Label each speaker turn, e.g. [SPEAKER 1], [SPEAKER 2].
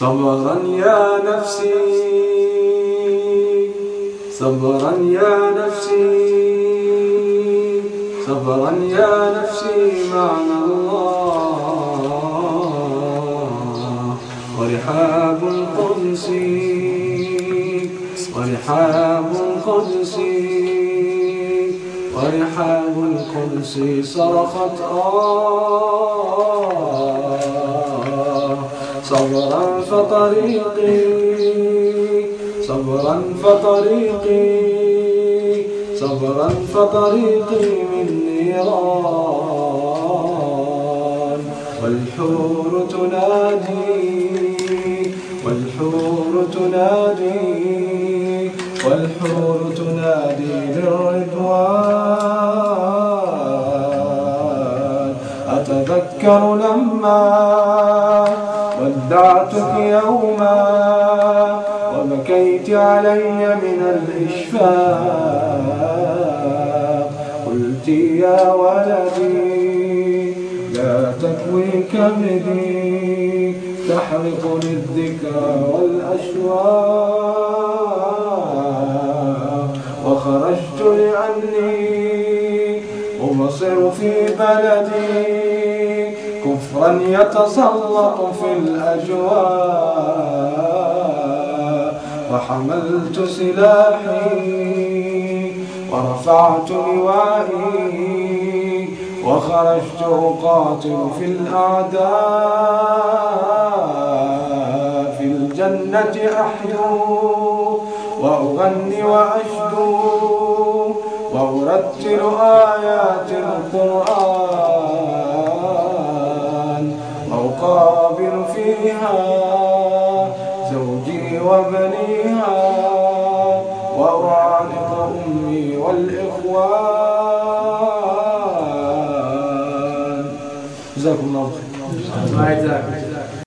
[SPEAKER 1] صبرا يا نفسي. صبرا يا نفسي. صبرا يا نفسي معنى الله. ورحاب القدس. ورحاب القدس. ورحاب القدس صرخت آه. صبرا فطريقي صبرا فطريقي صبرا فطريقي من نيران. والحور تنادي والحور تنادي والحور تنادي للرضوان. أتذكر لما ودعتك يوما وبكيت علي من الإشفاق. قلت يا ولدي لا تكوي كبدي تحرقني الذكرى والأشواق. وخرجت لأني أبصر في بلدي. كفرا يتسلط في الأجواء. وحملت سلاحي ورفعت لوائي. وخرجت أقاتل في الأعداء. في الجنة أحيو وأغني وأشدو. وأرتل آيات القرآن. وأقابل فيها زوجي وبنيها وأعانق أمي والإخوان. جزاكم الله خير.